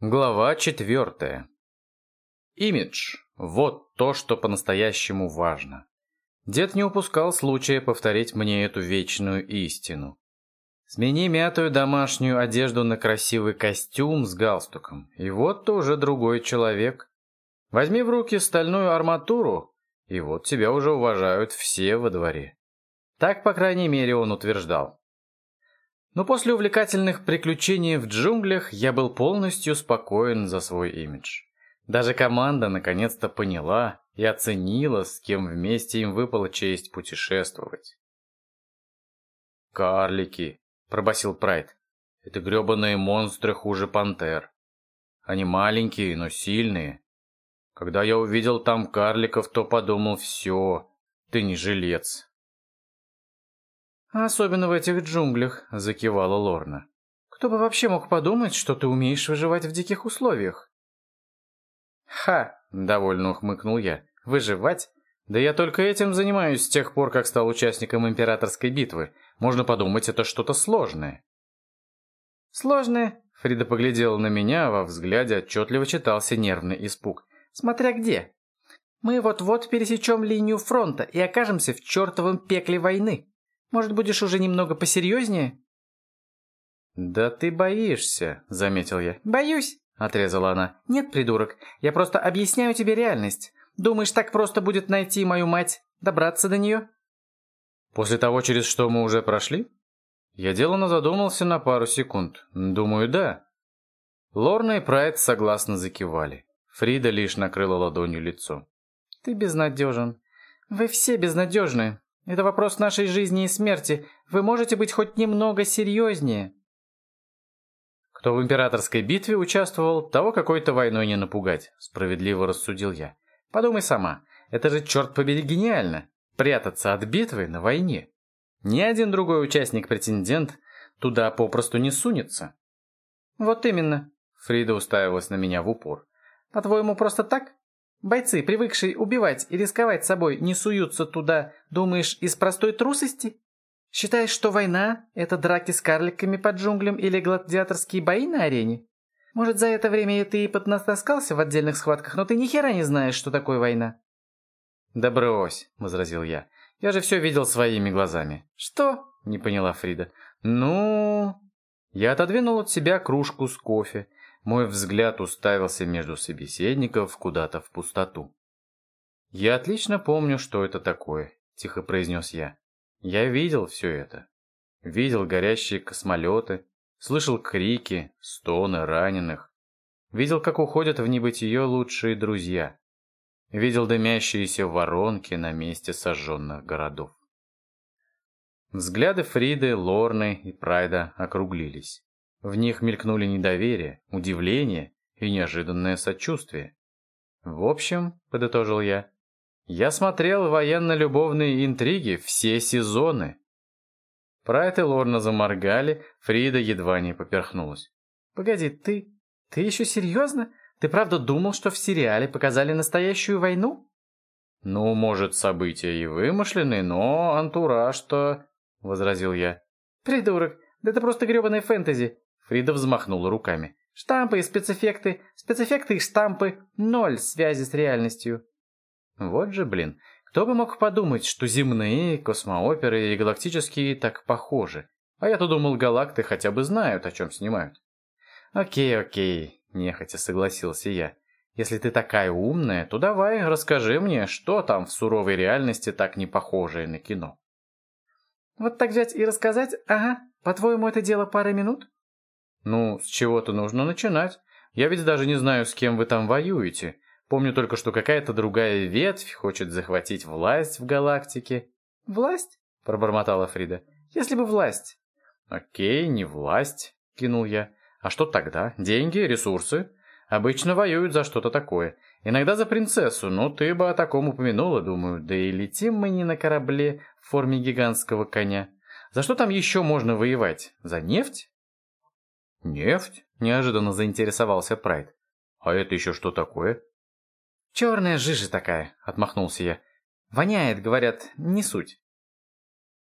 Глава четвертая. Имидж – вот то, что по-настоящему важно. Дед не упускал случая повторить мне эту вечную истину. Смени мятую домашнюю одежду на красивый костюм с галстуком, и вот ты уже другой человек. Возьми в руки стальную арматуру, и вот тебя уже уважают все во дворе. Так, по крайней мере, он утверждал. Но после увлекательных приключений в джунглях я был полностью спокоен за свой имидж. Даже команда наконец-то поняла и оценила, с кем вместе им выпала честь путешествовать. «Карлики», — пробасил Прайд, — «это гребаные монстры хуже пантер. Они маленькие, но сильные. Когда я увидел там карликов, то подумал, все, ты не жилец, «Особенно в этих джунглях», — закивала Лорна. «Кто бы вообще мог подумать, что ты умеешь выживать в диких условиях?» «Ха!» — довольно ухмыкнул я. «Выживать? Да я только этим занимаюсь с тех пор, как стал участником императорской битвы. Можно подумать, это что-то сложное». «Сложное?» — Фрида поглядела на меня, во взгляде отчетливо читался нервный испуг. «Смотря где. Мы вот-вот пересечем линию фронта и окажемся в чертовом пекле войны. Может, будешь уже немного посерьезнее?» «Да ты боишься», — заметил я. «Боюсь», — отрезала она. «Нет, придурок, я просто объясняю тебе реальность. Думаешь, так просто будет найти мою мать, добраться до нее?» «После того, через что мы уже прошли?» Я деланно задумался на пару секунд. Думаю, да. Лорна и Прайд согласно закивали. Фрида лишь накрыла ладонью лицо. «Ты безнадежен. Вы все безнадежны. Это вопрос нашей жизни и смерти. Вы можете быть хоть немного серьезнее?» «Кто в императорской битве участвовал, того какой-то войной не напугать», — справедливо рассудил я. «Подумай сама, это же, черт побери, гениально! Прятаться от битвы на войне. Ни один другой участник-претендент туда попросту не сунется». «Вот именно», — Фрида уставилась на меня в упор. «По-твоему, просто так? Бойцы, привыкшие убивать и рисковать собой, не суются туда, думаешь, из простой трусости? Считаешь, что война — это драки с карликами под джунглям или гладиаторские бои на арене? Может, за это время ты и поднатаскался в отдельных схватках, но ты ни хера не знаешь, что такое война. «Да брось», — возразил я. «Я же все видел своими глазами». «Что?» — не поняла Фрида. «Ну...» Я отодвинул от себя кружку с кофе мой взгляд уставился между собеседников куда-то в пустоту. «Я отлично помню, что это такое», — тихо произнес я. «Я видел все это. Видел горящие космолеты, слышал крики, стоны раненых. Видел, как уходят в небытие лучшие друзья. Видел дымящиеся воронки на месте сожженных городов. Взгляды Фриды, Лорны и Прайда округлились. В них мелькнули недоверие, удивление и неожиданное сочувствие. В общем, подытожил я, я смотрел военно-любовные интриги все сезоны. Прайд и Лорна заморгали, Фрида едва не поперхнулась. «Погоди, ты... ты еще серьезно? Ты правда думал, что в сериале показали настоящую войну?» «Ну, может, события и вымышленные, но антураж-то...» — возразил я. «Придурок, да это просто гребаная фэнтези. Фрида взмахнула руками. «Штампы и спецэффекты, спецэффекты и штампы, ноль связи с реальностью». Вот же, блин, кто бы мог подумать, что земные, космооперы и галактические так похожи. А я-то думал, галакты хотя бы знают, о чем снимают. «Окей, окей», — нехотя согласился я. «Если ты такая умная, то давай расскажи мне, что там в суровой реальности так не похожее на кино». «Вот так взять и рассказать? Ага. По-твоему, это дело пары минут?» Ну, с чего-то нужно начинать. Я ведь даже не знаю, с кем вы там воюете. Помню только, что какая-то другая ветвь хочет захватить власть в галактике. «Власть?» – пробормотала Фрида. «Если бы власть». «Окей, не власть», – кинул я. «А что тогда? Деньги, ресурсы?» Обычно воюют за что-то такое. Иногда за принцессу, но ты бы о таком упомянула, думаю. Да и летим мы не на корабле в форме гигантского коня. За что там еще можно воевать? За нефть? «Нефть?» – неожиданно заинтересовался Прайд. «А это еще что такое?» «Черная жижа такая», – отмахнулся я. «Воняет, говорят, не суть».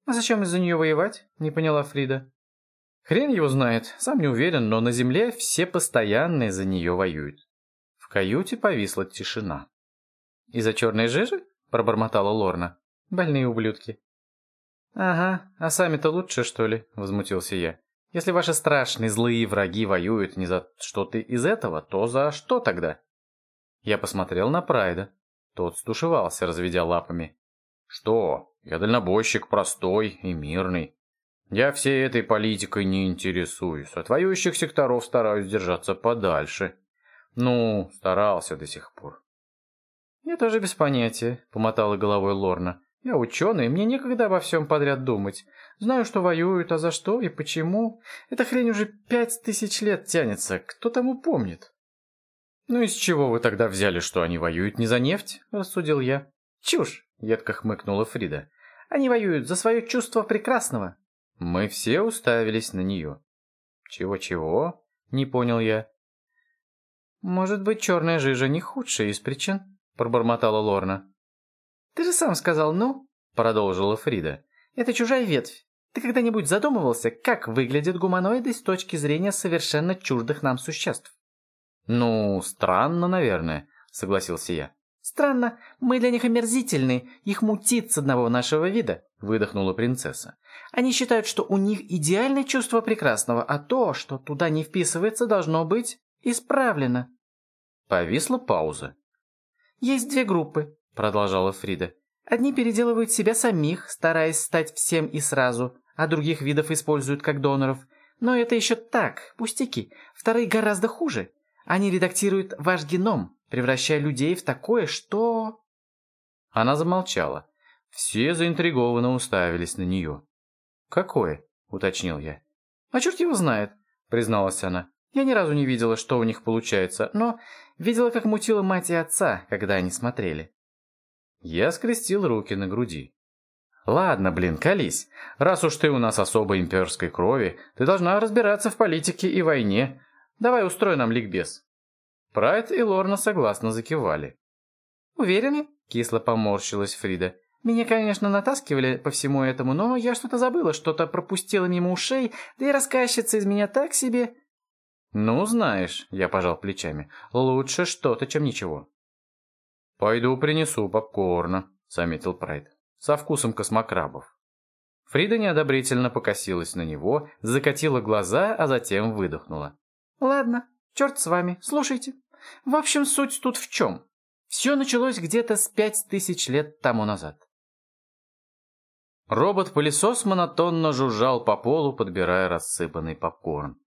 «А зачем из-за нее воевать?» – не поняла Фрида. Хрен его знает, сам не уверен, но на земле все постоянные за нее воюют. В каюте повисла тишина. «Из-за черной жижи?» – пробормотала Лорна. «Больные ублюдки». «Ага, а сами-то лучше, что ли?» – возмутился я. «Если ваши страшные злые враги воюют не за что-то из этого, то за что тогда?» Я посмотрел на Прайда. Тот стушевался, разведя лапами. «Что? Я дальнобойщик простой и мирный. Я всей этой политикой не интересуюсь. От воюющих секторов стараюсь держаться подальше. Ну, старался до сих пор. «Я тоже без понятия», — помотала головой Лорна. «Я ученый, мне некогда обо всем подряд думать. Знаю, что воюют, а за что и почему. Эта хрень уже пять тысяч лет тянется. Кто тому помнит?» «Ну из чего вы тогда взяли, что они воюют не за нефть?» — рассудил я. «Чушь!» — едко хмыкнула Фрида. «Они воюют за свое чувство прекрасного». Мы все уставились на нее. «Чего-чего?» — не понял я. «Может быть, черная жижа не худшая из причин?» — пробормотала Лорна. «Ты же сам сказал «ну», — продолжила Фрида. «Это чужая ветвь. Ты когда-нибудь задумывался, как выглядят гуманоиды с точки зрения совершенно чуждых нам существ?» «Ну, странно, наверное», — согласился я. «Странно. Мы для них омерзительны. Их мутит с одного нашего вида», — выдохнула принцесса. «Они считают, что у них идеальное чувство прекрасного, а то, что туда не вписывается, должно быть исправлено». Повисла пауза. «Есть две группы», — продолжала Фрида. «Одни переделывают себя самих, стараясь стать всем и сразу, а других видов используют как доноров. Но это еще так, пустяки. Вторые гораздо хуже. Они редактируют ваш геном, превращая людей в такое, что...» Она замолчала. Все заинтригованно уставились на нее. «Какое?» — уточнил я. «А черт его знает», — призналась она. «Я ни разу не видела, что у них получается, но видела, как мутила мать и отца, когда они смотрели». Я скрестил руки на груди. «Ладно, блин, колись. Раз уж ты у нас особо имперской крови, ты должна разбираться в политике и войне, Давай устрой нам ликбез». Прайд и Лорна согласно закивали. «Уверены?» — кисло поморщилась Фрида. «Меня, конечно, натаскивали по всему этому, но я что-то забыла, что-то пропустила мимо ушей, да и рассказчица из меня так себе...» «Ну, знаешь», — я пожал плечами, — «лучше что-то, чем ничего». «Пойду принесу попкорна», — заметил Прайд, — «со вкусом космокрабов». Фрида неодобрительно покосилась на него, закатила глаза, а затем выдохнула. Ладно, черт с вами, слушайте. В общем, суть тут в чем? Все началось где-то с пять тысяч лет тому назад. Робот-пылесос монотонно жужжал по полу, подбирая рассыпанный попкорн.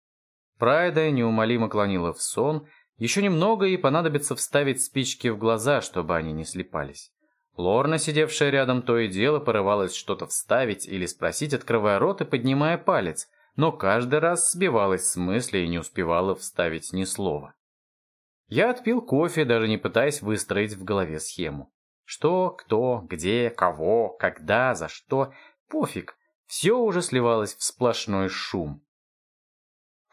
Прайда неумолимо клонила в сон, еще немного и понадобится вставить спички в глаза, чтобы они не слепались. Лорна, сидевшая рядом, то и дело порывалась что-то вставить или спросить, открывая рот и поднимая палец, но каждый раз сбивалась с мысли и не успевала вставить ни слова. Я отпил кофе, даже не пытаясь выстроить в голове схему. Что, кто, где, кого, когда, за что. Пофиг. Все уже сливалось в сплошной шум.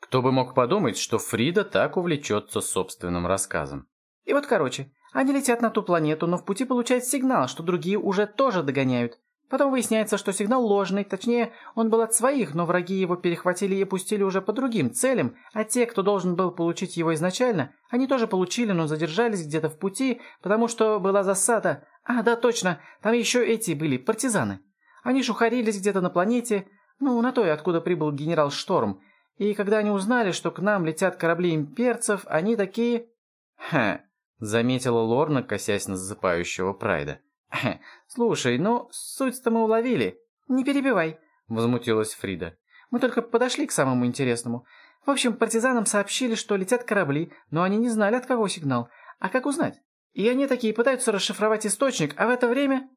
Кто бы мог подумать, что Фрида так увлечется собственным рассказом. И вот, короче, они летят на ту планету, но в пути получают сигнал, что другие уже тоже догоняют. Потом выясняется, что сигнал ложный, точнее, он был от своих, но враги его перехватили и пустили уже по другим целям, а те, кто должен был получить его изначально, они тоже получили, но задержались где-то в пути, потому что была засада. А, да, точно, там еще эти были, партизаны. Они шухарились где-то на планете, ну, на той, откуда прибыл генерал Шторм. И когда они узнали, что к нам летят корабли имперцев, они такие... «Ха», — заметила Лорна, косясь на засыпающего Прайда. «Слушай, ну, суть-то мы уловили. Не перебивай», — возмутилась Фрида. «Мы только подошли к самому интересному. В общем, партизанам сообщили, что летят корабли, но они не знали, от кого сигнал. А как узнать? И они такие пытаются расшифровать источник, а в это время...»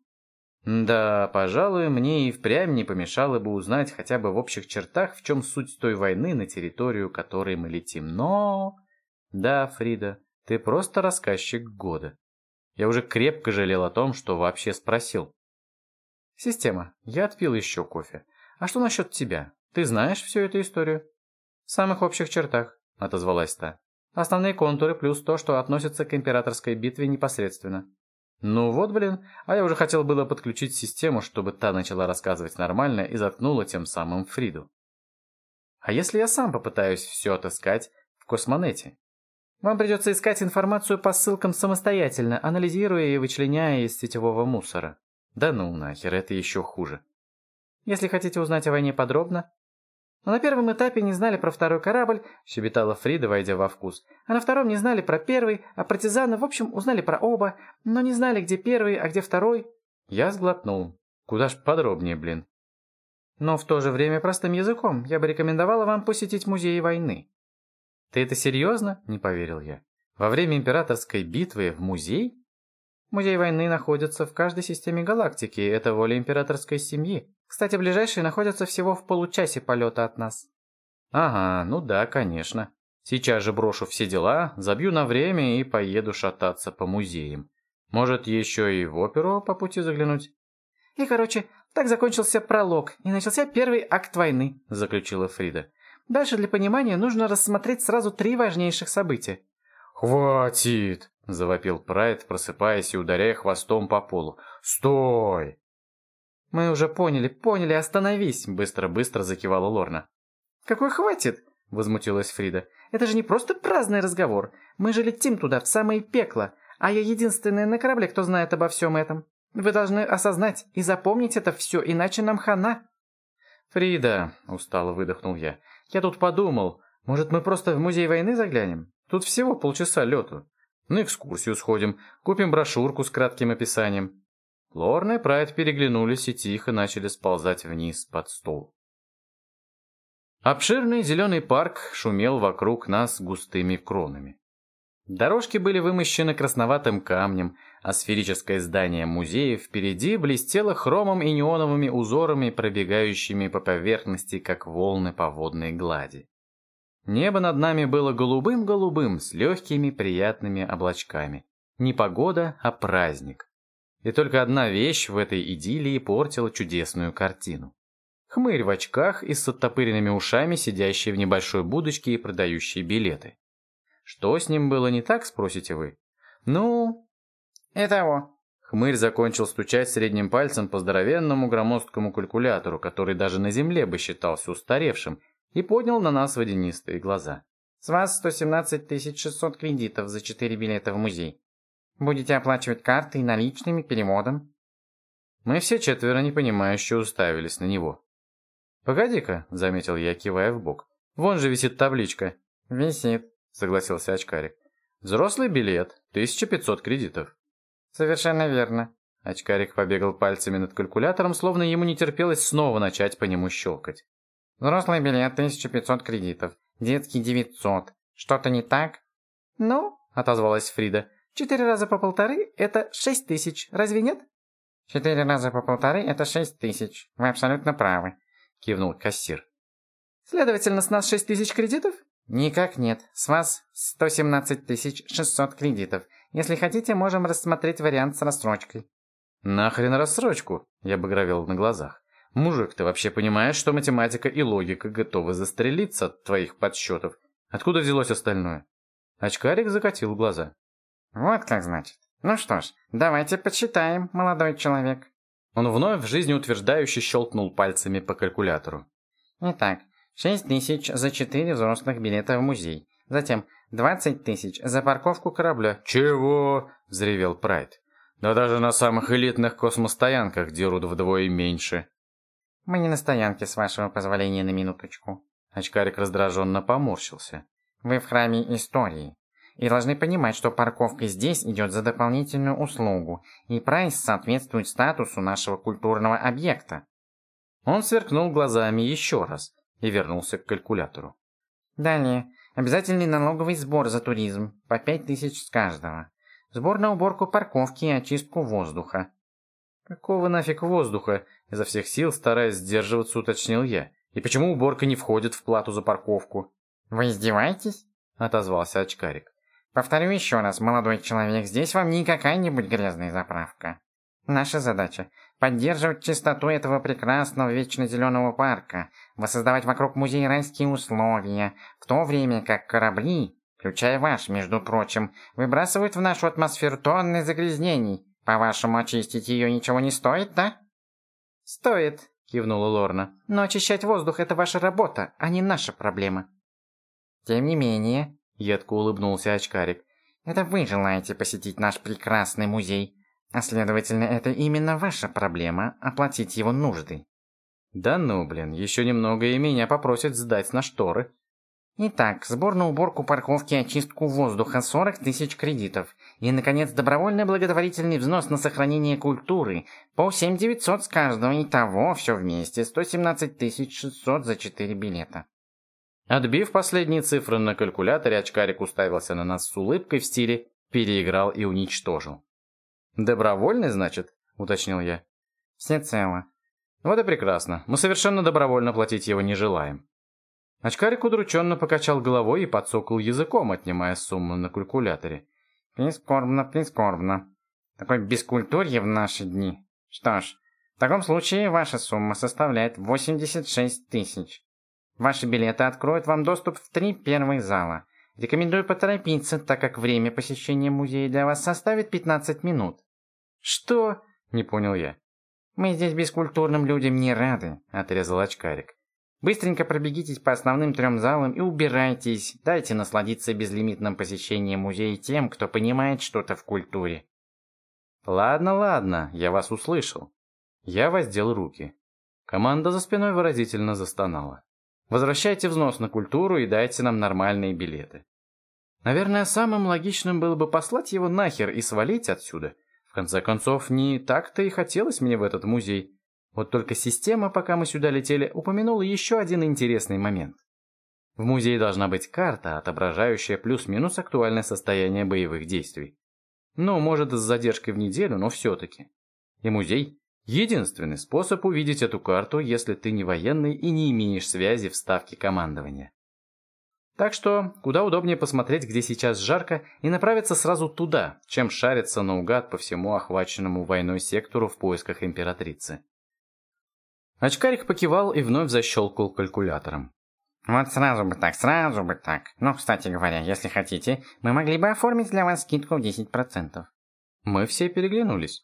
«Да, пожалуй, мне и впрямь не помешало бы узнать хотя бы в общих чертах, в чем суть той войны, на территорию которой мы летим. Но...» «Да, Фрида, ты просто рассказчик года». Я уже крепко жалел о том, что вообще спросил. «Система, я отпил еще кофе. А что насчет тебя? Ты знаешь всю эту историю?» «В самых общих чертах», — отозвалась та. «Основные контуры плюс то, что относится к императорской битве непосредственно». «Ну вот, блин, а я уже хотел было подключить систему, чтобы та начала рассказывать нормально и заткнула тем самым Фриду». А если я сам попытаюсь все отыскать в космонете? Вам придется искать информацию по ссылкам самостоятельно, анализируя и вычленяя из сетевого мусора. Да ну нахер, это еще хуже. Если хотите узнать о войне подробно, но на первом этапе не знали про второй корабль, щебетала Фрида, войдя во вкус. А на втором не знали про первый, а партизаны, в общем, узнали про оба, но не знали, где первый, а где второй. Я сглотнул. Куда ж подробнее, блин. Но в то же время простым языком я бы рекомендовала вам посетить музей войны. Ты это серьезно? Не поверил я. Во время императорской битвы в музей? Музей войны находится в каждой системе галактики, это воля императорской семьи. Кстати, ближайшие находятся всего в получасе полета от нас. Ага, ну да, конечно. Сейчас же брошу все дела, забью на время и поеду шататься по музеям. Может, еще и в оперу по пути заглянуть? И, короче, так закончился пролог, и начался первый акт войны, заключила Фрида. Дальше для понимания нужно рассмотреть сразу три важнейших события. «Хватит!» – завопил Прайд, просыпаясь и ударяя хвостом по полу. «Стой!» «Мы уже поняли, поняли, остановись!» – быстро-быстро закивала Лорна. «Какой хватит?» – возмутилась Фрида. «Это же не просто праздный разговор. Мы же летим туда, в самое пекло, а я единственная на корабле, кто знает обо всем этом. Вы должны осознать и запомнить это все, иначе нам хана». «Фрида», – устало выдохнул я, – «я тут подумал, может, мы просто в музей войны заглянем? Тут всего полчаса лету. На экскурсию сходим, купим брошюрку с кратким описанием. Лорна и Прайд переглянулись и тихо начали сползать вниз под стол. Обширный зеленый парк шумел вокруг нас густыми кронами. Дорожки были вымощены красноватым камнем, а сферическое здание музея впереди блестело хромом и неоновыми узорами, пробегающими по поверхности, как волны по водной глади. Небо над нами было голубым-голубым, с легкими приятными облачками. Не погода, а праздник. И только одна вещь в этой идиллии портила чудесную картину. Хмырь в очках и с оттопыренными ушами, сидящий в небольшой будочке и продающий билеты. Что с ним было не так, спросите вы? Ну... Этого. Хмырь закончил стучать средним пальцем по здоровенному громоздкому калькулятору, который даже на земле бы считался устаревшим, и поднял на нас водянистые глаза. «С вас 117 600 кредитов за 4 билета в музей. Будете оплачивать картой наличными переводом?» Мы все четверо непонимающе уставились на него. «Погоди-ка», — заметил я, кивая в бок. «Вон же висит табличка». «Висит», — согласился очкарик. «Взрослый билет, 1500 кредитов». «Совершенно верно». Очкарик побегал пальцами над калькулятором, словно ему не терпелось снова начать по нему щелкать. «Взрослый билет 1500 кредитов, детский 900. Что-то не так?» «Ну», — отозвалась Фрида, Четыре раза по полторы – это шесть тысяч, разве нет? Четыре раза по полторы – это шесть тысяч. Вы абсолютно правы, кивнул кассир. Следовательно, с нас шесть тысяч кредитов? Никак нет. С вас сто семнадцать тысяч шестьсот кредитов. Если хотите, можем рассмотреть вариант с рассрочкой. Нахрен рассрочку? Я багровел на глазах. Мужик, ты вообще понимаешь, что математика и логика готовы застрелиться от твоих подсчетов? Откуда взялось остальное? Очкарик закатил глаза. «Вот как значит. Ну что ж, давайте подсчитаем, молодой человек». Он вновь в жизни утверждающе щелкнул пальцами по калькулятору. «Итак, шесть тысяч за четыре взрослых билета в музей. Затем двадцать тысяч за парковку корабля». «Чего?» – взревел Прайд. «Да даже на самых элитных космостоянках дерут вдвое меньше». «Мы не на стоянке, с вашего позволения, на минуточку». Очкарик раздраженно поморщился. «Вы в храме истории и должны понимать, что парковка здесь идет за дополнительную услугу, и прайс соответствует статусу нашего культурного объекта. Он сверкнул глазами еще раз и вернулся к калькулятору. Далее, обязательный налоговый сбор за туризм, по пять тысяч с каждого. Сбор на уборку парковки и очистку воздуха. Какого нафиг воздуха? Изо всех сил, стараясь сдерживаться, уточнил я. И почему уборка не входит в плату за парковку? Вы издеваетесь? Отозвался очкарик. Повторю еще раз, молодой человек, здесь вам не какая-нибудь грязная заправка. Наша задача – поддерживать чистоту этого прекрасного вечно зеленого парка, воссоздавать вокруг музея райские условия, в то время как корабли, включая ваш, между прочим, выбрасывают в нашу атмосферу тонны загрязнений. По-вашему, очистить ее ничего не стоит, да? Стоит, кивнула Лорна. «Но очищать воздух – это ваша работа, а не наша проблема». «Тем не менее», – едко улыбнулся очкарик, «это вы желаете посетить наш прекрасный музей, а следовательно, это именно ваша проблема – оплатить его нужды». «Да ну, блин, еще немного и меня попросят сдать на шторы». Итак, сбор на уборку парковки и очистку воздуха 40 тысяч кредитов. И, наконец, добровольный благотворительный взнос на сохранение культуры по 7 900 с каждого. Итого, все вместе, 117 600 за 4 билета. Отбив последние цифры на калькуляторе, очкарик уставился на нас с улыбкой в стиле «переиграл и уничтожил». «Добровольный, значит?» – уточнил я. «Всецело». «Вот и прекрасно. Мы совершенно добровольно платить его не желаем». Очкарик удрученно покачал головой и подсокал языком, отнимая сумму на калькуляторе. «Прискорбно, прискорбно. Такой бескультурье в наши дни. Что ж, в таком случае ваша сумма составляет 86 тысяч. Ваши билеты откроют вам доступ в три первых зала. Рекомендую поторопиться, так как время посещения музея для вас составит 15 минут». «Что?» – не понял я. «Мы здесь бескультурным людям не рады», – отрезал очкарик. Быстренько пробегитесь по основным трем залам и убирайтесь. Дайте насладиться безлимитным посещением музея тем, кто понимает что-то в культуре. Ладно, ладно, я вас услышал. Я воздел руки. Команда за спиной выразительно застонала. Возвращайте взнос на культуру и дайте нам нормальные билеты. Наверное, самым логичным было бы послать его нахер и свалить отсюда. Конце концов, не так-то и хотелось мне в этот музей. Вот только система, пока мы сюда летели, упомянула еще один интересный момент. В музее должна быть карта, отображающая плюс-минус актуальное состояние боевых действий. Ну, может, с задержкой в неделю, но все-таки. И музей – единственный способ увидеть эту карту, если ты не военный и не имеешь связи в ставке командования. Так что, куда удобнее посмотреть, где сейчас жарко, и направиться сразу туда, чем шариться наугад по всему охваченному войной сектору в поисках императрицы. Очкарик покивал и вновь защелкал калькулятором. «Вот сразу бы так, сразу бы так. Ну, кстати говоря, если хотите, мы могли бы оформить для вас скидку в 10%. Мы все переглянулись.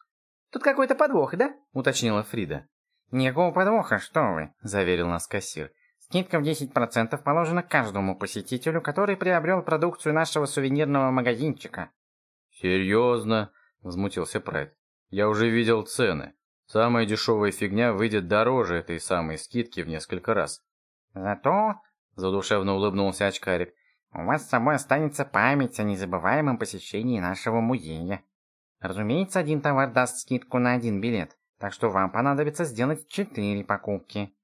«Тут какой-то подвох, да?» — уточнила Фрида. «Никакого подвоха, что вы!» — заверил нас кассир. «Скидка в 10% положена каждому посетителю, который приобрел продукцию нашего сувенирного магазинчика». «Серьезно?» — возмутился Прайд. «Я уже видел цены. Самая дешевая фигня выйдет дороже этой самой скидки в несколько раз. Зато, задушевно улыбнулся очкарик, у вас с собой останется память о незабываемом посещении нашего музея. Разумеется, один товар даст скидку на один билет, так что вам понадобится сделать четыре покупки.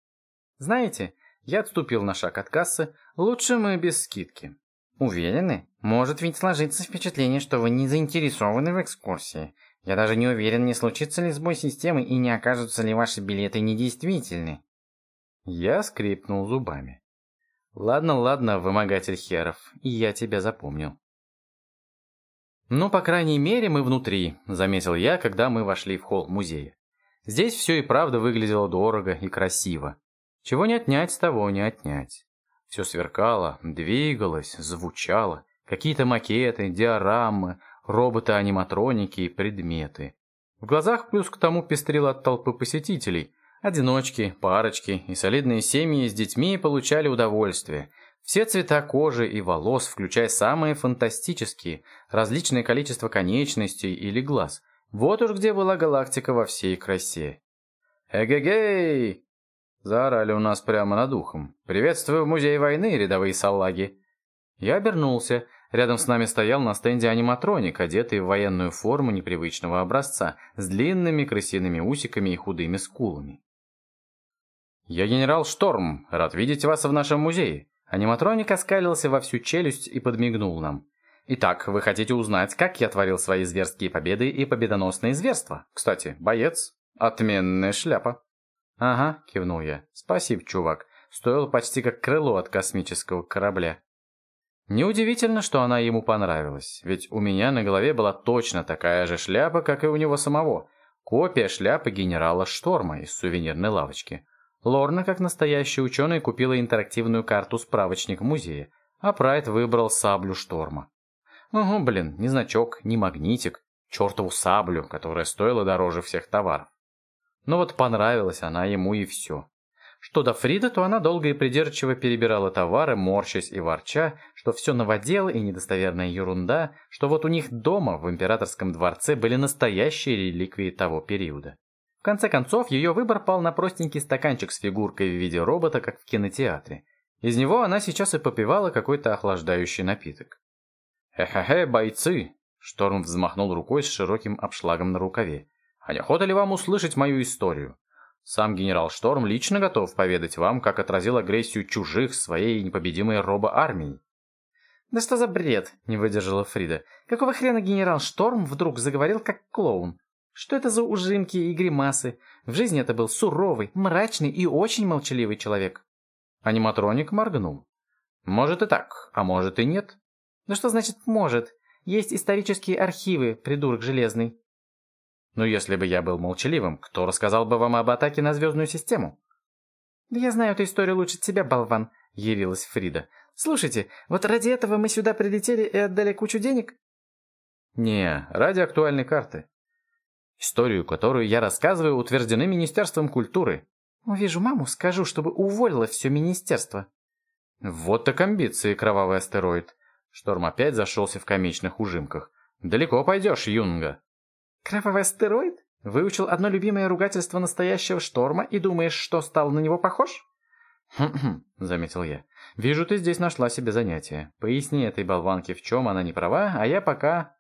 Знаете, я отступил на шаг от кассы, лучше мы без скидки. Уверены? Может ведь сложиться впечатление, что вы не заинтересованы в экскурсии. Я даже не уверен, не случится ли сбой системы и не окажутся ли ваши билеты недействительны. Я скрипнул зубами. Ладно, ладно, вымогатель херов, я тебя запомнил. Ну, по крайней мере, мы внутри, заметил я, когда мы вошли в холл музея. Здесь все и правда выглядело дорого и красиво. Чего не отнять, того не отнять. Все сверкало, двигалось, звучало. Какие-то макеты, диорамы, роботы-аниматроники и предметы. В глазах плюс к тому пестрил от толпы посетителей. Одиночки, парочки и солидные семьи с детьми получали удовольствие. Все цвета кожи и волос, включая самые фантастические, различное количество конечностей или глаз. Вот уж где была галактика во всей красе. «Эгегей!» Заорали у нас прямо над ухом. «Приветствую в Музее войны, рядовые салаги!» Я обернулся. Рядом с нами стоял на стенде аниматроник, одетый в военную форму непривычного образца, с длинными крысиными усиками и худыми скулами. «Я генерал Шторм, рад видеть вас в нашем музее». Аниматроник оскалился во всю челюсть и подмигнул нам. «Итак, вы хотите узнать, как я творил свои зверские победы и победоносные зверства? Кстати, боец, отменная шляпа». «Ага», — кивнул я. «Спасибо, чувак. Стоило почти как крыло от космического корабля». Неудивительно, что она ему понравилась, ведь у меня на голове была точно такая же шляпа, как и у него самого. Копия шляпы генерала Шторма из сувенирной лавочки. Лорна, как настоящий ученый, купила интерактивную карту-справочник музея, а Прайд выбрал саблю Шторма. Угу, блин, ни значок, ни магнитик, чертову саблю, которая стоила дороже всех товаров. Но вот понравилась она ему и все. Что до Фриды, то она долго и придирчиво перебирала товары, морщась и ворча, что все новодело и недостоверная ерунда, что вот у них дома в императорском дворце были настоящие реликвии того периода. В конце концов, ее выбор пал на простенький стаканчик с фигуркой в виде робота, как в кинотеатре. Из него она сейчас и попивала какой-то охлаждающий напиток. «Хе-хе-хе, бойцы!» Шторм взмахнул рукой с широким обшлагом на рукаве. «А не охота ли вам услышать мою историю? Сам генерал Шторм лично готов поведать вам, как отразил агрессию чужих своей непобедимой робо-армией. «Да что за бред?» – не выдержала Фрида. «Какого хрена генерал Шторм вдруг заговорил как клоун? Что это за ужимки и гримасы? В жизни это был суровый, мрачный и очень молчаливый человек». Аниматроник моргнул. «Может и так, а может и нет». «Да что значит «может»? Есть исторические архивы, придурок железный. Но если бы я был молчаливым, кто рассказал бы вам об атаке на звездную систему? Да я знаю эту историю лучше тебя, болван, явилась Фрида. Слушайте, вот ради этого мы сюда прилетели и отдали кучу денег? Не, ради актуальной карты. Историю, которую я рассказываю, утверждены Министерством культуры. Увижу маму, скажу, чтобы уволила все министерство. Вот так амбиции, кровавый астероид. Шторм опять зашелся в комичных ужимках. Далеко пойдешь, Юнга. Кровавый астероид? Выучил одно любимое ругательство настоящего шторма и думаешь, что стал на него похож? «Хм-хм», — заметил я. «Вижу, ты здесь нашла себе занятие. Поясни этой болванке, в чем она не права, а я пока...»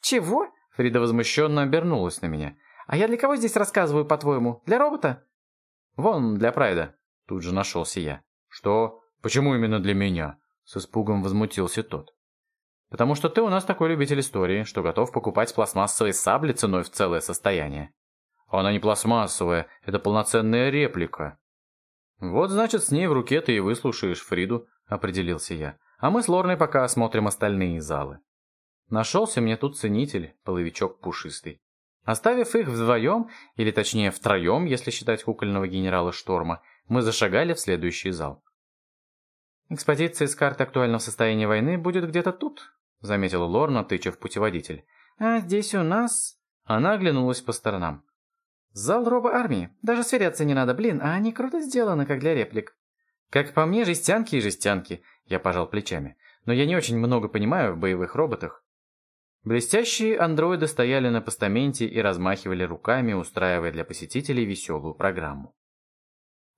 «Чего?» — Фрида возмущенно обернулась на меня. «А я для кого здесь рассказываю, по-твоему? Для робота?» «Вон, для Прайда». Тут же нашелся я. «Что? Почему именно для меня?» С испугом возмутился тот. Потому что ты у нас такой любитель истории, что готов покупать пластмассовые сабли ценой в целое состояние. Она не пластмассовая, это полноценная реплика. Вот значит, с ней в руке ты и выслушаешь Фриду, определился я. А мы с Лорной пока осмотрим остальные залы. Нашелся мне тут ценитель, половичок пушистый. Оставив их вдвоем, или точнее втроем, если считать кукольного генерала Шторма, мы зашагали в следующий зал. Экспозиция с карты актуального состояния войны будет где-то тут, — заметила Лорна, тычев путеводитель. «А здесь у нас...» Она оглянулась по сторонам. «Зал робо-армии. Даже сверяться не надо, блин, а они круто сделаны, как для реплик». «Как по мне, жестянки и жестянки», — я пожал плечами. «Но я не очень много понимаю в боевых роботах». Блестящие андроиды стояли на постаменте и размахивали руками, устраивая для посетителей веселую программу.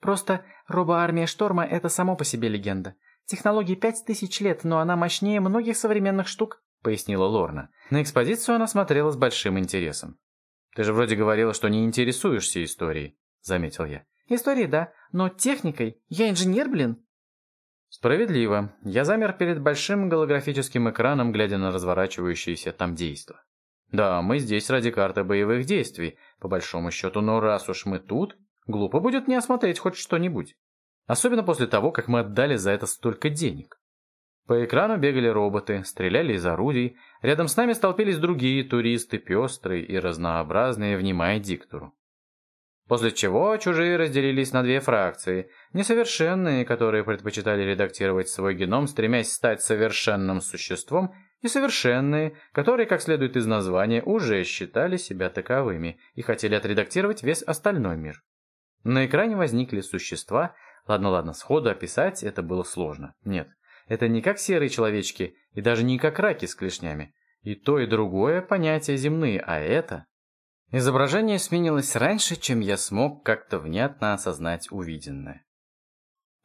«Просто робо-армия Шторма — это само по себе легенда. Технологии пять тысяч лет, но она мощнее многих современных штук», — пояснила Лорна. На экспозицию она смотрела с большим интересом. «Ты же вроде говорила, что не интересуешься историей», — заметил я. «Историей, да, но техникой. Я инженер, блин». Справедливо. Я замер перед большим голографическим экраном, глядя на разворачивающееся там действо. Да, мы здесь ради карты боевых действий, по большому счету, но раз уж мы тут, глупо будет не осмотреть хоть что-нибудь. Особенно после того, как мы отдали за это столько денег. По экрану бегали роботы, стреляли из орудий, рядом с нами столпились другие туристы, пестрые и разнообразные, внимая диктору. После чего чужие разделились на две фракции. Несовершенные, которые предпочитали редактировать свой геном, стремясь стать совершенным существом, и совершенные, которые, как следует из названия, уже считали себя таковыми и хотели отредактировать весь остальной мир. На экране возникли существа, Ладно-ладно, сходу описать это было сложно. Нет, это не как серые человечки и даже не как раки с клешнями. И то, и другое понятия земные, а это... Изображение сменилось раньше, чем я смог как-то внятно осознать увиденное.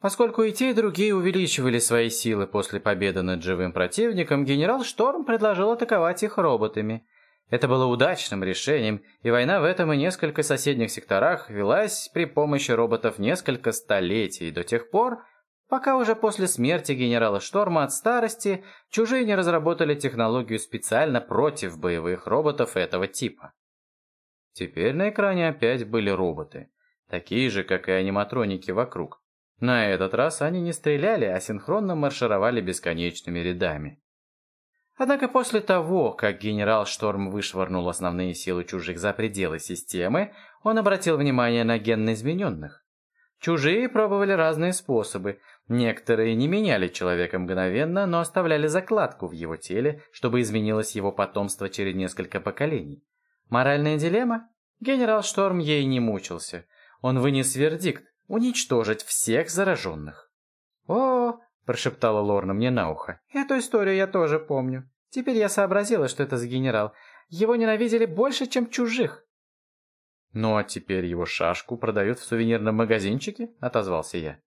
Поскольку и те, и другие увеличивали свои силы после победы над живым противником, генерал Шторм предложил атаковать их роботами. Это было удачным решением, и война в этом и несколько соседних секторах велась при помощи роботов несколько столетий, до тех пор, пока уже после смерти генерала Шторма от старости чужие не разработали технологию специально против боевых роботов этого типа. Теперь на экране опять были роботы, такие же, как и аниматроники вокруг. На этот раз они не стреляли, а синхронно маршировали бесконечными рядами. Однако после того, как генерал Шторм вышвырнул основные силы чужих за пределы системы, он обратил внимание на генно измененных. Чужие пробовали разные способы. Некоторые не меняли человека мгновенно, но оставляли закладку в его теле, чтобы изменилось его потомство через несколько поколений. Моральная дилемма? Генерал Шторм ей не мучился. Он вынес вердикт – уничтожить всех зараженных. «О, — прошептала Лорна мне на ухо. «Эту историю я тоже помню. Теперь я сообразила, что это за генерал. Его ненавидели больше, чем чужих». «Ну а теперь его шашку продают в сувенирном магазинчике?» — отозвался я.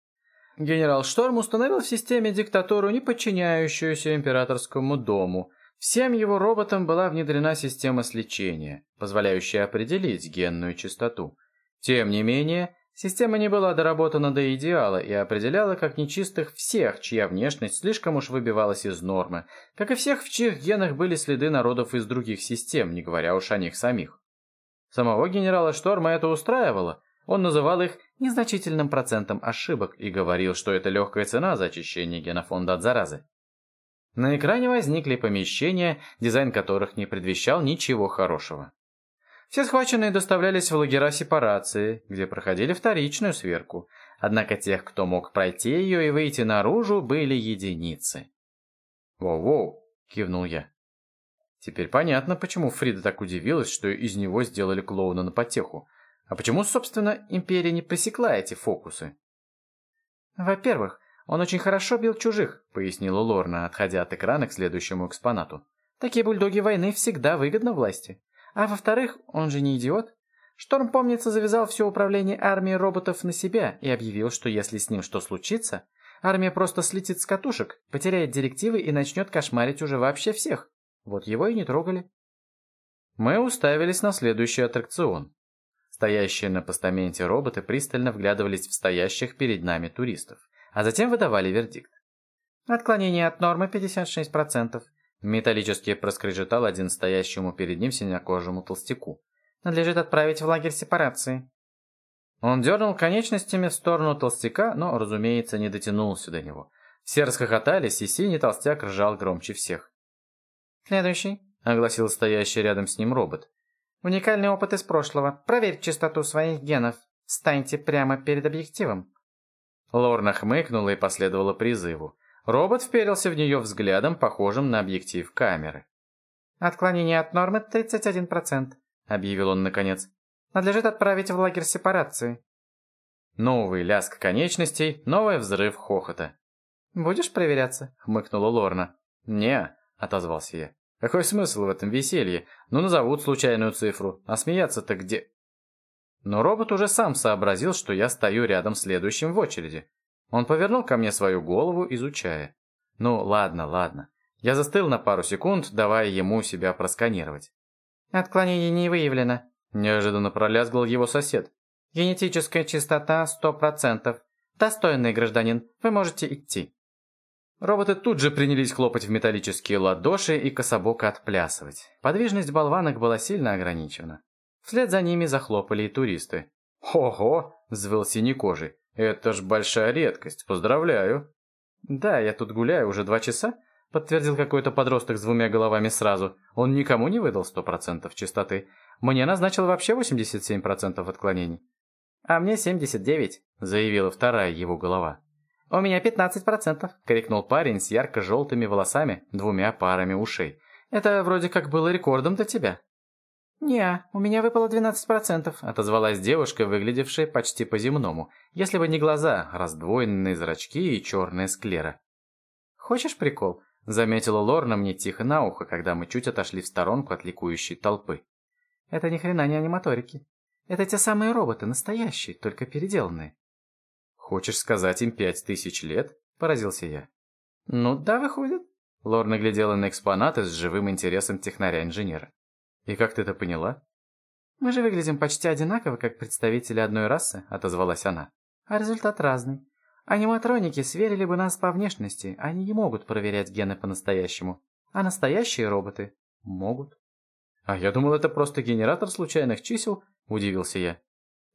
Генерал Шторм установил в системе диктатуру, не подчиняющуюся императорскому дому. Всем его роботам была внедрена система сличения, позволяющая определить генную частоту. Тем не менее, Система не была доработана до идеала и определяла как нечистых всех, чья внешность слишком уж выбивалась из нормы, как и всех, в чьих генах были следы народов из других систем, не говоря уж о них самих. Самого генерала Шторма это устраивало. Он называл их незначительным процентом ошибок и говорил, что это легкая цена за очищение генофонда от заразы. На экране возникли помещения, дизайн которых не предвещал ничего хорошего. Все схваченные доставлялись в лагеря сепарации, где проходили вторичную сверку. Однако тех, кто мог пройти ее и выйти наружу, были единицы. «Воу-воу!» — кивнул я. Теперь понятно, почему Фрида так удивилась, что из него сделали клоуна на потеху. А почему, собственно, Империя не пресекла эти фокусы? «Во-первых, он очень хорошо бил чужих», — пояснила Лорна, отходя от экрана к следующему экспонату. «Такие бульдоги войны всегда выгодны власти. А во-вторых, он же не идиот. Шторм, помнится, завязал все управление армией роботов на себя и объявил, что если с ним что случится, армия просто слетит с катушек, потеряет директивы и начнет кошмарить уже вообще всех. Вот его и не трогали. Мы уставились на следующий аттракцион. Стоящие на постаменте роботы пристально вглядывались в стоящих перед нами туристов, а затем выдавали вердикт. Отклонение от нормы 56%. Металлически проскрежетал один стоящему перед ним синякожему толстяку. «Надлежит отправить в лагерь сепарации». Он дернул конечностями в сторону толстяка, но, разумеется, не дотянулся до него. Все расхохотались, и синий толстяк ржал громче всех. «Следующий», — огласил стоящий рядом с ним робот. «Уникальный опыт из прошлого. Проверь чистоту своих генов. Встаньте прямо перед объективом». Лорна хмыкнула и последовала призыву. Робот вперился в нее взглядом, похожим на объектив камеры. «Отклонение от нормы 31%, — объявил он наконец. «Надлежит отправить в лагерь сепарации». Новый лязг конечностей, новый взрыв хохота. «Будешь проверяться?» — хмыкнула Лорна. «Не», — отозвался я. «Какой смысл в этом веселье? Ну, назовут случайную цифру, а смеяться-то где?» Но робот уже сам сообразил, что я стою рядом следующим в очереди. Он повернул ко мне свою голову, изучая. Ну, ладно, ладно. Я застыл на пару секунд, давая ему себя просканировать. «Отклонение не выявлено», – неожиданно пролязгал его сосед. «Генетическая чистота сто процентов. Достойный гражданин, вы можете идти». Роботы тут же принялись хлопать в металлические ладоши и кособоко отплясывать. Подвижность болванок была сильно ограничена. Вслед за ними захлопали и туристы. «Ого!» – взвыл синекожий. «Это ж большая редкость, поздравляю!» «Да, я тут гуляю уже два часа», — подтвердил какой-то подросток с двумя головами сразу. Он никому не выдал сто процентов чистоты. Мне назначил вообще 87% отклонений. «А мне 79», — заявила вторая его голова. «У меня 15%, — крикнул парень с ярко-желтыми волосами, двумя парами ушей. «Это вроде как было рекордом до тебя». «Не, у меня выпало 12%, — отозвалась девушка, выглядевшая почти по-земному, если бы не глаза, раздвоенные зрачки и черная склера. «Хочешь прикол?» — заметила Лорна мне тихо на ухо, когда мы чуть отошли в сторонку от ликующей толпы. «Это ни хрена не аниматорики. Это те самые роботы, настоящие, только переделанные». «Хочешь сказать им пять тысяч лет?» — поразился я. «Ну да, выходит». Лорна глядела на экспонаты с живым интересом технаря-инженера. «И как ты это поняла?» «Мы же выглядим почти одинаково, как представители одной расы», — отозвалась она. «А результат разный. Аниматроники сверили бы нас по внешности, они не могут проверять гены по-настоящему. А настоящие роботы могут». «А я думал, это просто генератор случайных чисел», — удивился я.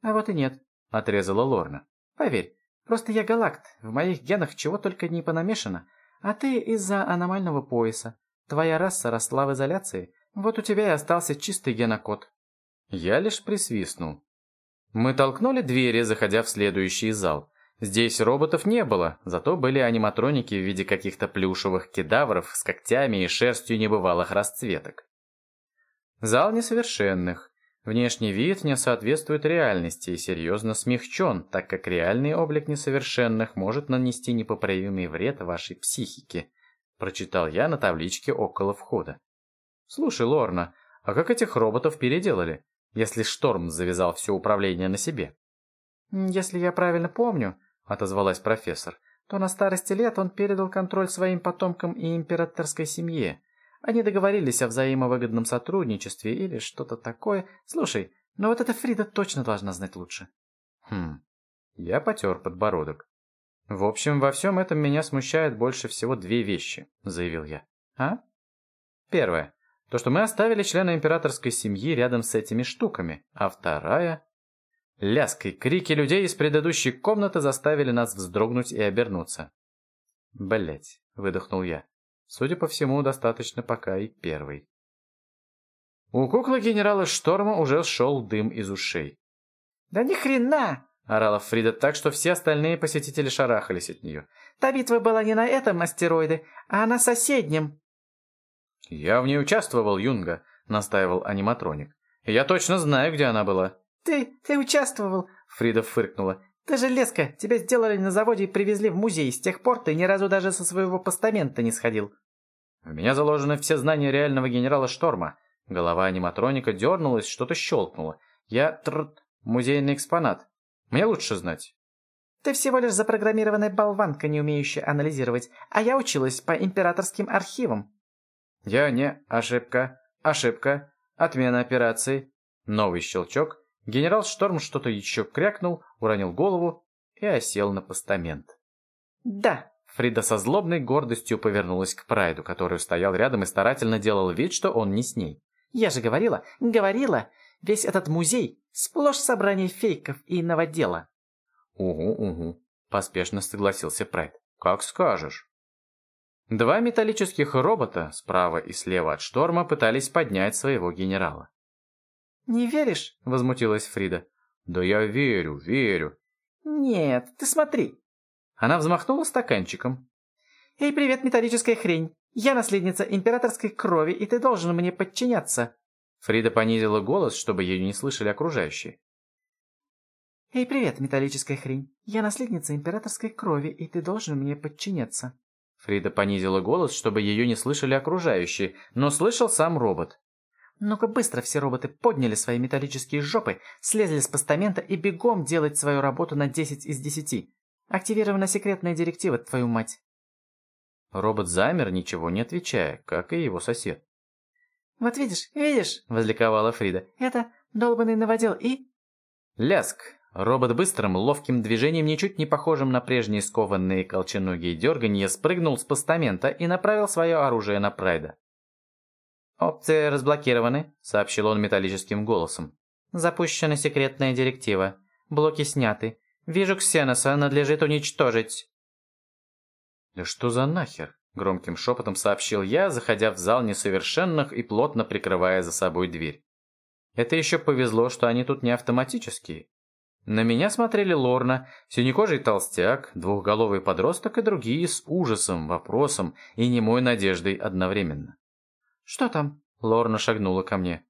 «А вот и нет», — отрезала Лорна. «Поверь, просто я галакт, в моих генах чего только не понамешано, а ты из-за аномального пояса. Твоя раса росла в изоляции, вот у тебя и остался чистый генокод. Я лишь присвистнул. Мы толкнули двери, заходя в следующий зал. Здесь роботов не было, зато были аниматроники в виде каких-то плюшевых кедавров с когтями и шерстью небывалых расцветок. Зал несовершенных. Внешний вид не соответствует реальности и серьезно смягчен, так как реальный облик несовершенных может нанести непоправимый вред вашей психике, прочитал я на табличке около входа. Слушай, Лорна, а как этих роботов переделали, если Шторм завязал все управление на себе? Если я правильно помню, отозвалась профессор, то на старости лет он передал контроль своим потомкам и императорской семье. Они договорились о взаимовыгодном сотрудничестве или что-то такое. Слушай, но вот эта Фрида точно должна знать лучше. Хм. Я потер подбородок. В общем, во всем этом меня смущает больше всего две вещи, заявил я. А? Первое. То, что мы оставили члена императорской семьи рядом с этими штуками. А вторая... Ляск и крики людей из предыдущей комнаты заставили нас вздрогнуть и обернуться. Блять, выдохнул я. Судя по всему, достаточно пока и первый. У куклы генерала Шторма уже шел дым из ушей. «Да ни хрена!» — орала Фрида так, что все остальные посетители шарахались от нее. «Та битва была не на этом астероиде, а на соседнем». «Я в ней участвовал, Юнга», — настаивал аниматроник. «Я точно знаю, где она была». «Ты... ты участвовал?» — Фрида фыркнула. «Ты же леска, тебя сделали на заводе и привезли в музей. С тех пор ты ни разу даже со своего постамента не сходил». В меня заложены все знания реального генерала Шторма. Голова аниматроника дернулась, что-то щелкнуло. Я тр... музейный экспонат. Мне лучше знать. Ты всего лишь запрограммированная болванка, не умеющая анализировать, а я училась по императорским архивам. Я не... Ошибка. Ошибка. Отмена операции. Новый щелчок. Генерал Шторм что-то еще крякнул, уронил голову и осел на постамент. «Да», Фрида со злобной гордостью повернулась к Прайду, который стоял рядом и старательно делал вид, что он не с ней. «Я же говорила, говорила! Весь этот музей — сплошь собрание фейков и новодела!» «Угу, угу», — поспешно согласился Прайд. «Как скажешь». Два металлических робота справа и слева от шторма пытались поднять своего генерала. «Не веришь?» — возмутилась Фрида. «Да я верю, верю». «Нет, ты смотри, она взмахнула стаканчиком. «Эй, привет, металлическая хрень! Я наследница императорской крови, и ты должен мне подчиняться!» Фрида понизила голос, чтобы ее не слышали окружающие. «Эй, привет, металлическая хрень! Я наследница императорской крови, и ты должен мне подчиняться!» Фрида понизила голос, чтобы ее не слышали окружающие, но слышал сам робот. «Ну-ка быстро все роботы подняли свои металлические жопы, слезли с постамента и бегом делать свою работу на 10 из 10. Активирована секретная директива, твою мать. Робот замер, ничего не отвечая, как и его сосед. «Вот видишь, видишь!» – возликовала Фрида. «Это долбанный новодел и...» Ляск! Робот быстрым, ловким движением, ничуть не похожим на прежние скованные колченогие дерганья, спрыгнул с постамента и направил свое оружие на Прайда. «Опции разблокированы», — сообщил он металлическим голосом. «Запущена секретная директива. Блоки сняты. Вижу Ксеноса, надлежит уничтожить». «Да что за нахер?» — громким шепотом сообщил я, заходя в зал несовершенных и плотно прикрывая за собой дверь. Это еще повезло, что они тут не автоматические. На меня смотрели Лорна, синекожий толстяк, двухголовый подросток и другие с ужасом, вопросом и немой надеждой одновременно. «Что там?» — Лорна шагнула ко мне.